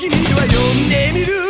君は呼んでみる